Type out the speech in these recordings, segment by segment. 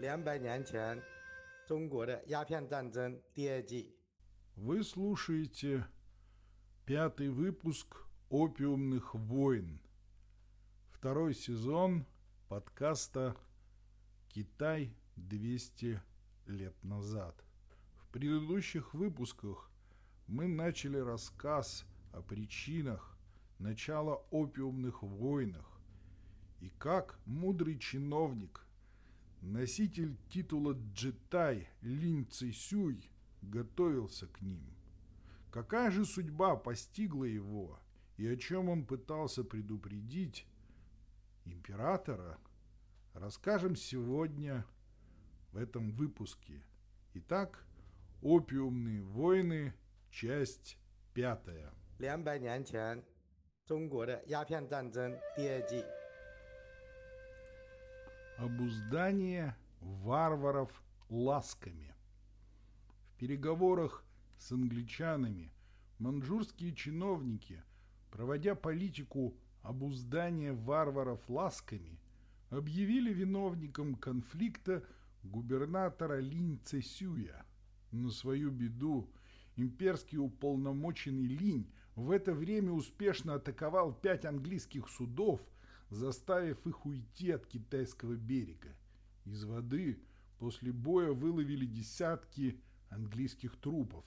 两百年前中国的鸦片战争第二季。 Вы слушаете пятый выпуск «Опиумных войн». Второй сезон подкаста «Китай 200 лет назад». В предыдущих выпусках мы начали рассказ о причинах начала опиумных войнах и как мудрый чиновник, носитель титула джетай Лин Цисюй готовился к ним. Какая же судьба постигла его и о чем он пытался предупредить императора, расскажем сегодня в этом выпуске. Итак, «Опиумные войны», часть пятая. 两百年前中国的鸦片战争第二季。 Обуздание варваров ласками. В переговорах с англичанами манчжурские чиновники, проводя политику обуздания варваров ласками, объявили виновником конфликта губернатора Линь Цесюя. На свою беду имперский уполномоченный Линь в это время успешно атаковал пять английских судов, заставив их уйти от китайского берега. Из воды после боя выловили десятки английских трупов.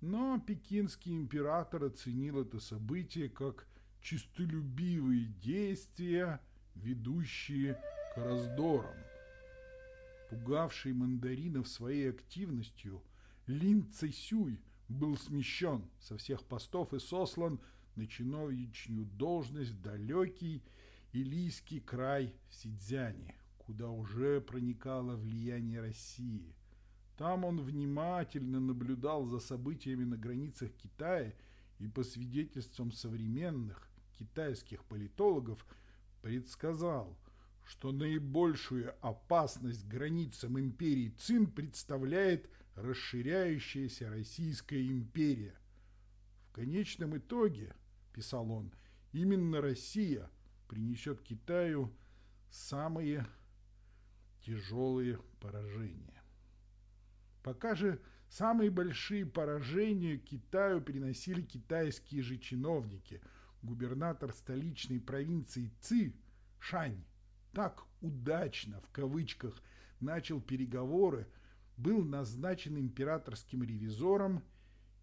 Но пекинский император оценил это событие как чистолюбивые действия, ведущие к раздорам. Пугавший мандаринов своей активностью, Лин Цесюй был смещен со всех постов и сослан на чиновничью должность далекий Илийский край в Сидзяне, куда уже проникало влияние России. Там он внимательно наблюдал за событиями на границах Китая и по свидетельствам современных китайских политологов предсказал, что наибольшую опасность границам империи Цин представляет расширяющаяся Российская империя. В конечном итоге, писал он, именно Россия принесет Китаю самые тяжелые поражения. Пока же самые большие поражения Китаю приносили китайские же чиновники. Губернатор столичной провинции Ци, Шань, так удачно, в кавычках, начал переговоры, был назначен императорским ревизором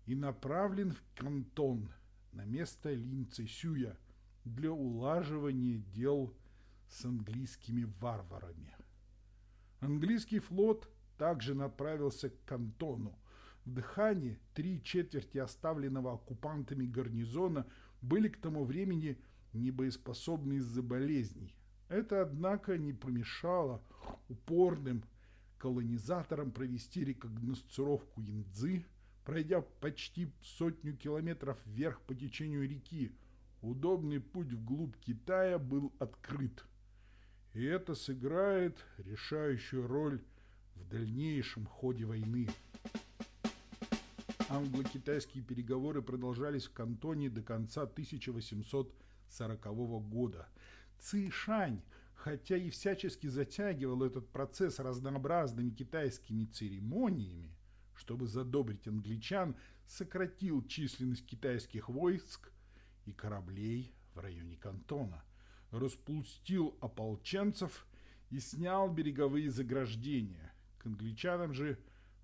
и направлен в кантон на место Лин Цесюя для улаживания дел с английскими варварами. Английский флот также направился к кантону. В Дхане три четверти оставленного оккупантами гарнизона были к тому времени небоеспособны из-за болезней. Это, однако, не помешало упорным колонизаторам провести рекогносцировку Янцзы, пройдя почти сотню километров вверх по течению реки. Удобный путь вглубь Китая был открыт. И это сыграет решающую роль в дальнейшем ходе войны. Англо-китайские переговоры продолжались в Кантоне до конца 1840 года. Цишань, хотя и всячески затягивал этот процесс разнообразными китайскими церемониями, чтобы задобрить англичан, сократил численность китайских войск и кораблей в районе Кантона, распустил ополченцев и снял береговые заграждения. К англичанам же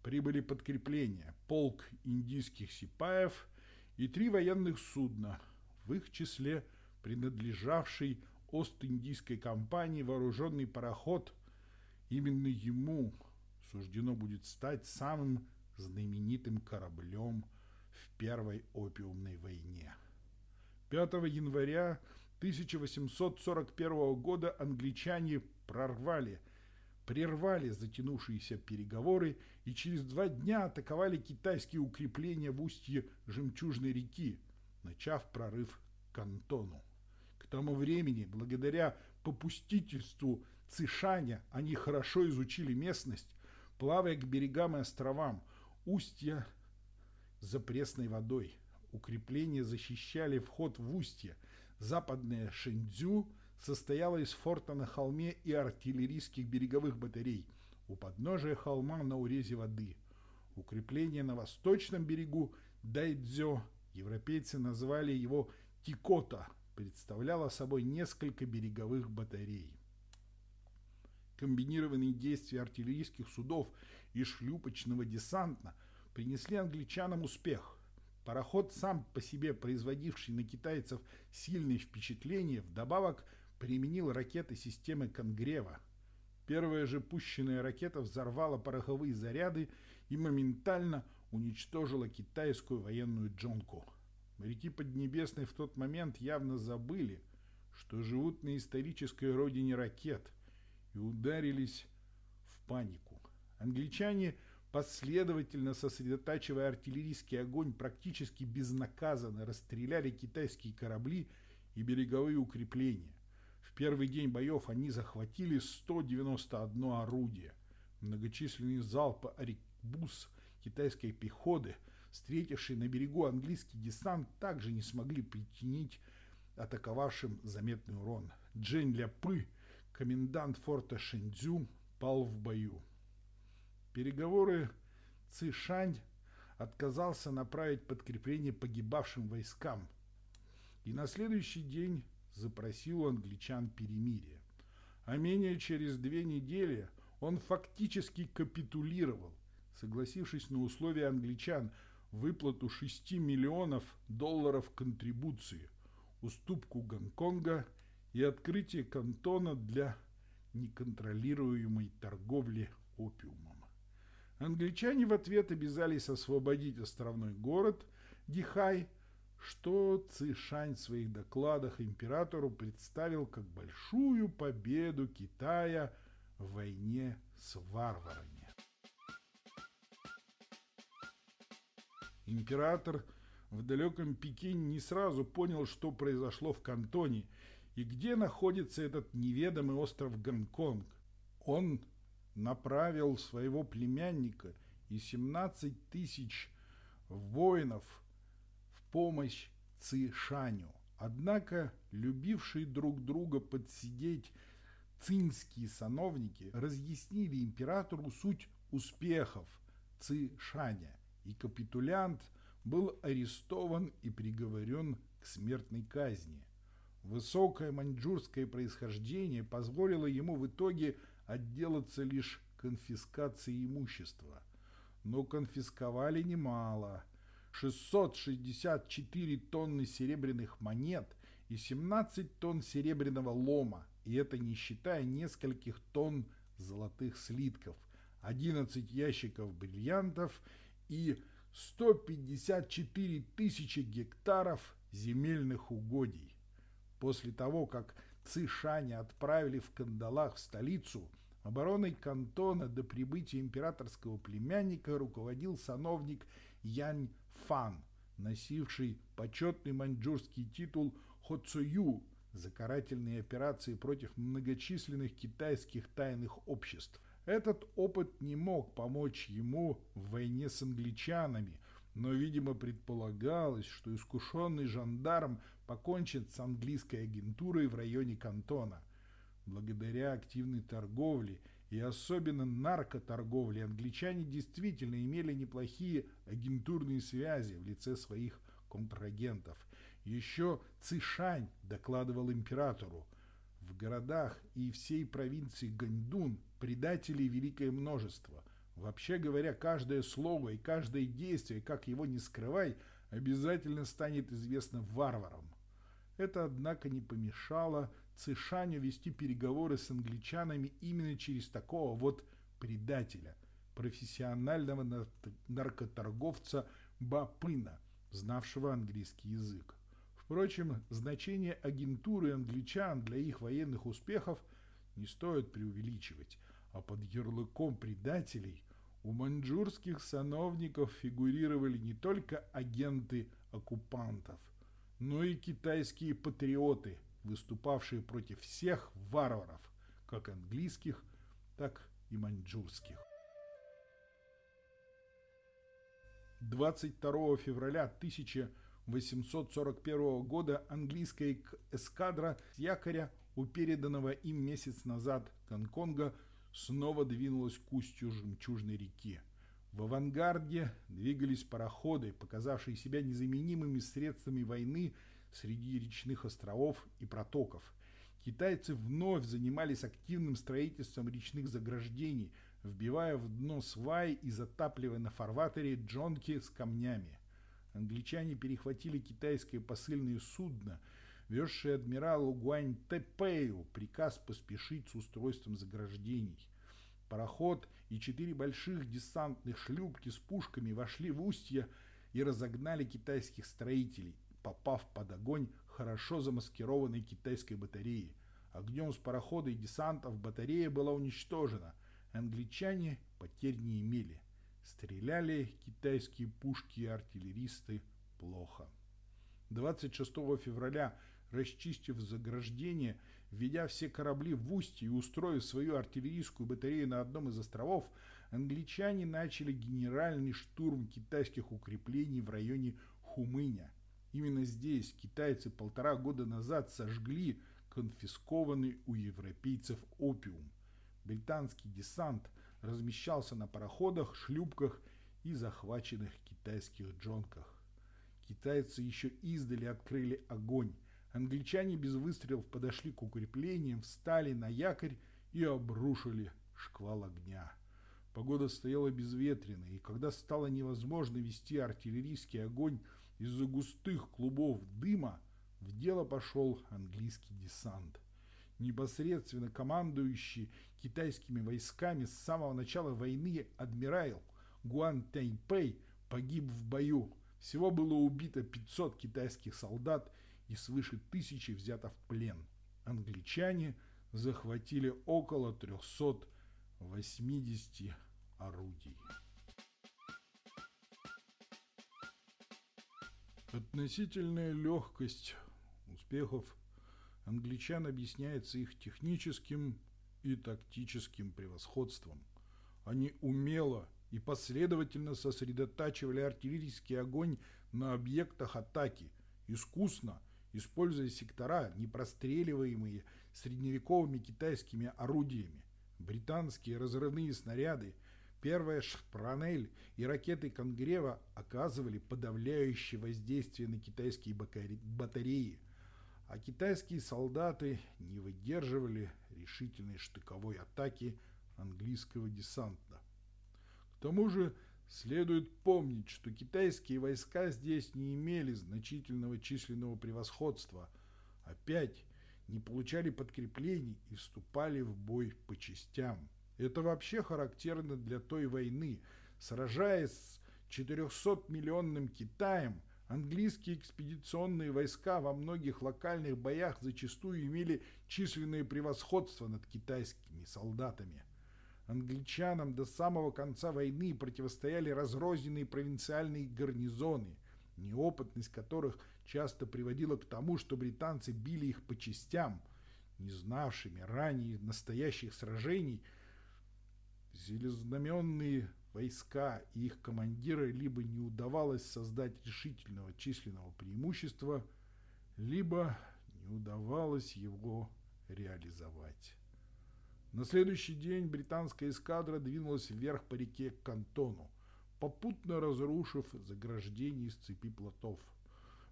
прибыли подкрепления, полк индийских сипаев и три военных судна, в их числе принадлежавший Ост-Индийской компании вооруженный пароход. Именно ему суждено будет стать самым знаменитым кораблем в Первой опиумной войне. 5 января 1841 года англичане прорвали прервали затянувшиеся переговоры и через два дня атаковали китайские укрепления в устье Жемчужной реки, начав прорыв к Кантону. К тому времени, благодаря попустительству Цишаня, они хорошо изучили местность, плавая к берегам и островам, устья за пресной водой. Укрепления защищали вход в устье. Западная Шэньцзю состояла из форта на холме и артиллерийских береговых батарей. у подножия холма на урезе воды. Укрепление на восточном берегу Дайдзё, европейцы назвали его Тикота, представляло собой несколько береговых батарей. Комбинированные действия артиллерийских судов и шлюпочного десанта принесли англичанам успех. Пароход, сам по себе производивший на китайцев сильное впечатление, вдобавок применил ракеты системы Конгрева. Первая же пущенная ракета взорвала пороховые заряды и моментально уничтожила китайскую военную джонку. Моряки Поднебесной в тот момент явно забыли, что живут на исторической родине ракет и ударились в панику. Англичане, последовательно сосредотачивая артиллерийский огонь, практически безнаказанно расстреляли китайские корабли и береговые укрепления. В первый день боев они захватили 191 орудие. Многочисленные залпы арикбус китайской пехоты, встретившие на берегу английский десант, также не смогли причинить атаковавшим заметный урон. Джен Ляпы, комендант форта Шэньцзю, пал в бою. Переговоры Цишань отказался направить подкрепление погибавшим войскам и на следующий день запросил англичан перемирие. А менее через две недели он фактически капитулировал, согласившись на условия англичан выплату 6 миллионов долларов контрибуции, уступку Гонконга и открытие кантона для неконтролируемой торговли опиумом. Англичане в ответ обязались освободить островной город Дихай, что Цишань в своих докладах императору представил как большую победу Китая в войне с варварами. Император в далеком Пекине не сразу понял, что произошло в Кантоне и где находится этот неведомый остров Гонконг. Он направил своего племянника и 17 тысяч воинов в помощь Цишаню. Однако любившие друг друга подсидеть цинские сановники разъяснили императору суть успехов Цишаня, и капитулянт был арестован и приговорен к смертной казни. Высокое маньчжурское происхождение позволило ему в итоге отделаться лишь конфискацией имущества. Но конфисковали немало. 664 тонны серебряных монет и 17 тонн серебряного лома, и это не считая нескольких тонн золотых слитков, 11 ящиков бриллиантов и 154 тысячи гектаров земельных угодий. После того, как Цишаня отправили в кандалах в столицу, обороной кантона до прибытия императорского племянника руководил сановник Янь Фан, носивший почетный маньчжурский титул Хоцую за карательные операции против многочисленных китайских тайных обществ. Этот опыт не мог помочь ему в войне с англичанами, но, видимо, предполагалось, что искушенный жандарм покончит с английской агентурой в районе Кантона. Благодаря активной торговле и особенно наркоторговле англичане действительно имели неплохие агентурные связи в лице своих контрагентов. Еще Цишань докладывал императору. В городах и всей провинции Ганьдун предателей великое множество. Вообще говоря, каждое слово и каждое действие, как его не скрывай, обязательно станет известно варварам. Это, однако, не помешало Цишаню вести переговоры с англичанами именно через такого вот предателя, профессионального наркоторговца Бапына, знавшего английский язык. Впрочем, значение агентуры англичан для их военных успехов не стоит преувеличивать, а под ярлыком предателей у маньчжурских сановников фигурировали не только агенты оккупантов, но и китайские патриоты, выступавшие против всех варваров, как английских, так и маньчжурских. 22 февраля 1841 года английская эскадра с якоря у переданного им месяц назад Гонконга снова двинулась к устью жемчужной реки. В авангарде двигались пароходы, показавшие себя незаменимыми средствами войны среди речных островов и протоков. Китайцы вновь занимались активным строительством речных заграждений, вбивая в дно сваи и затапливая на фарватере джонки с камнями. Англичане перехватили китайское посыльное судно, везшее адмиралу Гуань Тэпэю приказ поспешить с устройством заграждений. Пароход и четыре больших десантных шлюпки с пушками вошли в устье и разогнали китайских строителей, попав под огонь хорошо замаскированной китайской батареи. Огнем с парохода и десантов батарея была уничтожена. Англичане потерь не имели. Стреляли китайские пушки и артиллеристы плохо. 26 февраля, расчистив заграждение, Введя все корабли в устье и устроив свою артиллерийскую батарею на одном из островов, англичане начали генеральный штурм китайских укреплений в районе Хумыня. Именно здесь китайцы полтора года назад сожгли конфискованный у европейцев опиум. Британский десант размещался на пароходах, шлюпках и захваченных китайских джонках. Китайцы еще издали открыли огонь, Англичане без выстрелов подошли к укреплениям, встали на якорь и обрушили шквал огня. Погода стояла безветренная, и когда стало невозможно вести артиллерийский огонь из-за густых клубов дыма, в дело пошел английский десант. Непосредственно командующий китайскими войсками с самого начала войны адмирал Гуан Тяньпэй погиб в бою. Всего было убито 500 китайских солдат и свыше тысячи взято в плен. Англичане захватили около 380 орудий. Относительная легкость успехов англичан объясняется их техническим и тактическим превосходством. Они умело и последовательно сосредотачивали артиллерийский огонь на объектах атаки, искусно используя сектора, не простреливаемые средневековыми китайскими орудиями. Британские разрывные снаряды, первая шпранель и ракеты Конгрева оказывали подавляющее воздействие на китайские батареи, а китайские солдаты не выдерживали решительной штыковой атаки английского десанта. К тому же Следует помнить, что китайские войска здесь не имели значительного численного превосходства, опять не получали подкреплений и вступали в бой по частям. Это вообще характерно для той войны. Сражаясь с 400-миллионным Китаем, английские экспедиционные войска во многих локальных боях зачастую имели численное превосходство над китайскими солдатами – Англичанам до самого конца войны противостояли разрозненные провинциальные гарнизоны, неопытность которых часто приводила к тому, что британцы били их по частям, не знавшими ранее настоящих сражений, Зелезнаменные войска и их командиры либо не удавалось создать решительного численного преимущества, либо не удавалось его реализовать. На следующий день британская эскадра двинулась вверх по реке к Кантону, попутно разрушив заграждение из цепи плотов.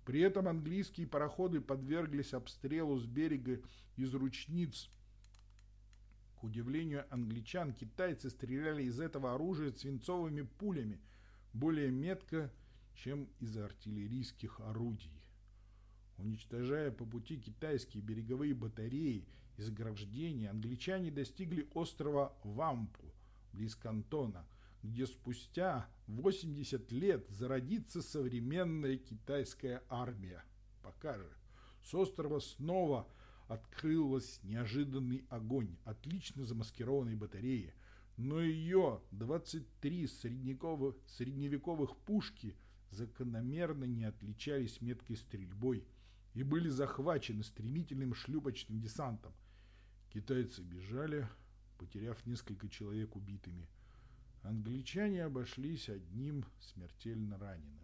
При этом английские пароходы подверглись обстрелу с берега из ручниц. К удивлению англичан, китайцы стреляли из этого оружия свинцовыми пулями, более метко, чем из артиллерийских орудий. Уничтожая по пути китайские береговые батареи и заграждения, англичане достигли острова Вампу, близ Кантона, где спустя 80 лет зародится современная китайская армия. Пока же с острова снова открылась неожиданный огонь отлично замаскированной батареи, но ее 23 средневековых, средневековых пушки закономерно не отличались меткой стрельбой и были захвачены стремительным шлюпочным десантом, Китайцы бежали, потеряв несколько человек убитыми. Англичане обошлись одним смертельно раненым.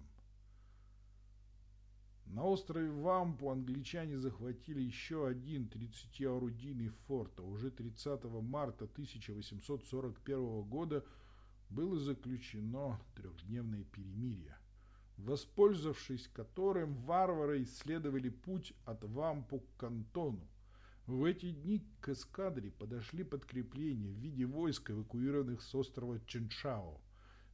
На острове Вампу англичане захватили еще один 30-орудийный форт, а уже 30 марта 1841 года было заключено трехдневное перемирие, воспользовавшись которым варвары исследовали путь от Вампу к Кантону. В эти дни к эскадре подошли подкрепления в виде войск, эвакуированных с острова Ченшао.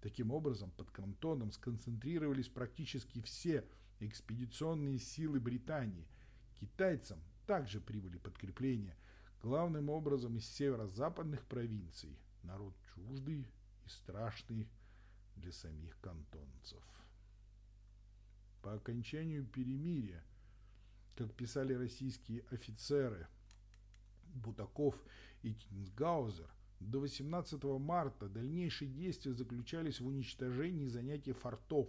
Таким образом, под Кантоном сконцентрировались практически все экспедиционные силы Британии. Китайцам также прибыли подкрепления, главным образом из северо-западных провинций. Народ чуждый и страшный для самих кантонцев. По окончанию перемирия, как писали российские офицеры Бутаков и Тинсгаузер, до 18 марта дальнейшие действия заключались в уничтожении занятий фортов,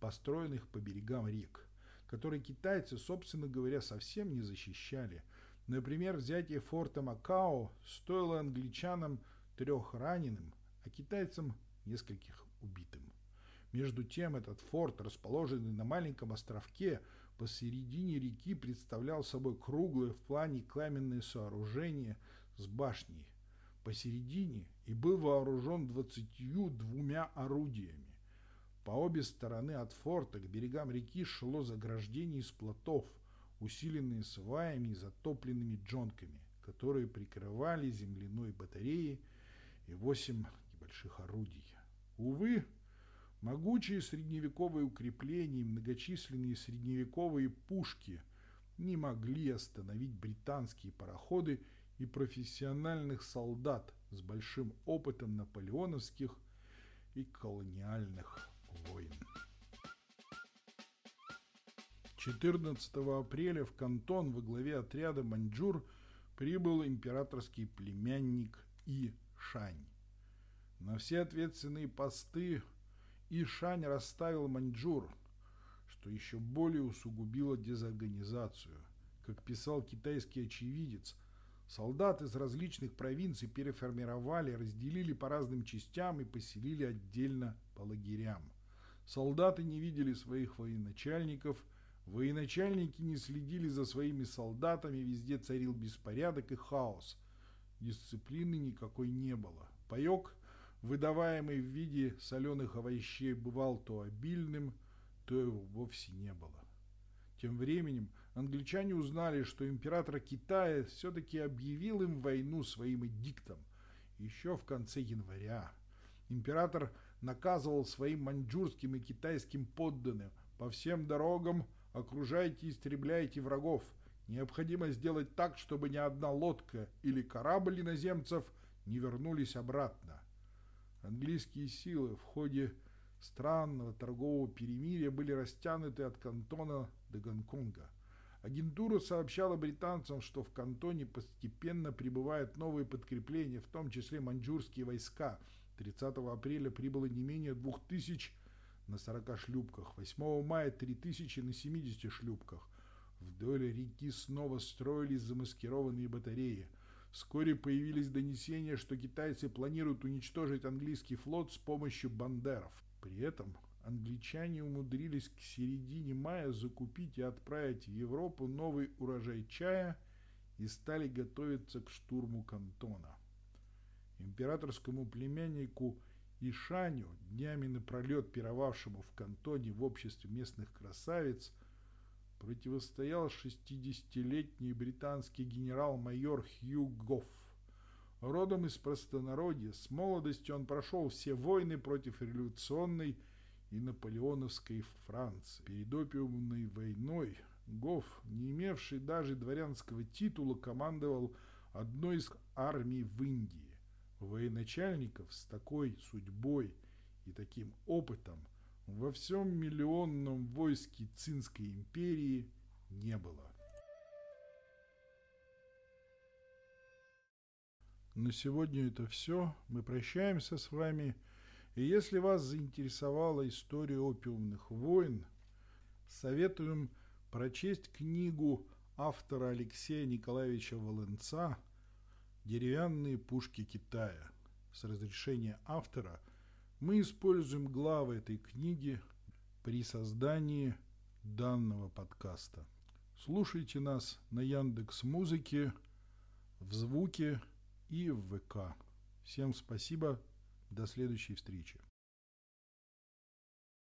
построенных по берегам рек, которые китайцы, собственно говоря, совсем не защищали. Например, взятие форта Макао стоило англичанам трех раненым, а китайцам нескольких убитым. Между тем, этот форт, расположенный на маленьком островке посередине реки, представлял собой круглое в плане каменное сооружение с башней посередине и был вооружен двадцатью двумя орудиями. По обе стороны от форта к берегам реки шло заграждение из плотов, усиленные сваями и затопленными джонками, которые прикрывали земляной батареи и восемь небольших орудий. Увы, могучие средневековые укрепления и многочисленные средневековые пушки не могли остановить британские пароходы и профессиональных солдат с большим опытом наполеоновских и колониальных войн. 14 апреля в Кантон во главе отряда маньчжур прибыл императорский племянник И Шань. На все ответственные посты И Шань расставил маньчжур, что еще более усугубило дезорганизацию. Как писал китайский очевидец, Солдат из различных провинций переформировали, разделили по разным частям и поселили отдельно по лагерям. Солдаты не видели своих военачальников, военачальники не следили за своими солдатами, везде царил беспорядок и хаос. Дисциплины никакой не было. Паек, выдаваемый в виде соленых овощей, бывал то обильным, то его вовсе не было. Тем временем англичане узнали, что император Китая все-таки объявил им войну своим эдиктом еще в конце января. Император наказывал своим маньчжурским и китайским подданным по всем дорогам окружайте и истребляйте врагов. Необходимо сделать так, чтобы ни одна лодка или корабль иноземцев не вернулись обратно. Английские силы в ходе странного торгового перемирия были растянуты от Кантона до Гонконга. Агентура сообщала британцам, что в Кантоне постепенно прибывают новые подкрепления, в том числе маньчжурские войска. 30 апреля прибыло не менее 2000 на 40 шлюпках, 8 мая 3000 на 70 шлюпках. Вдоль реки снова строились замаскированные батареи. Вскоре появились донесения, что китайцы планируют уничтожить английский флот с помощью бандеров. При этом англичане умудрились к середине мая закупить и отправить в Европу новый урожай чая и стали готовиться к штурму Кантона. Императорскому племяннику Ишаню, днями напролет пировавшему в Кантоне в обществе местных красавиц, противостоял 60-летний британский генерал-майор Хью Гофф. Родом из простонародья, с молодости он прошел все войны против революционной и наполеоновской Франции. Перед опиумной войной Гофф, не имевший даже дворянского титула, командовал одной из армий в Индии. Военачальников с такой судьбой и таким опытом во всем миллионном войске Цинской империи не было. На сегодня это все. Мы прощаемся с вами. И если вас заинтересовала история опиумных войн, советуем прочесть книгу автора Алексея Николаевича Волынца «Деревянные пушки Китая». С разрешения автора мы используем главы этой книги при создании данного подкаста. Слушайте нас на Яндекс Музыке, в Звуке и в ВК. Всем спасибо. До следующей встречи.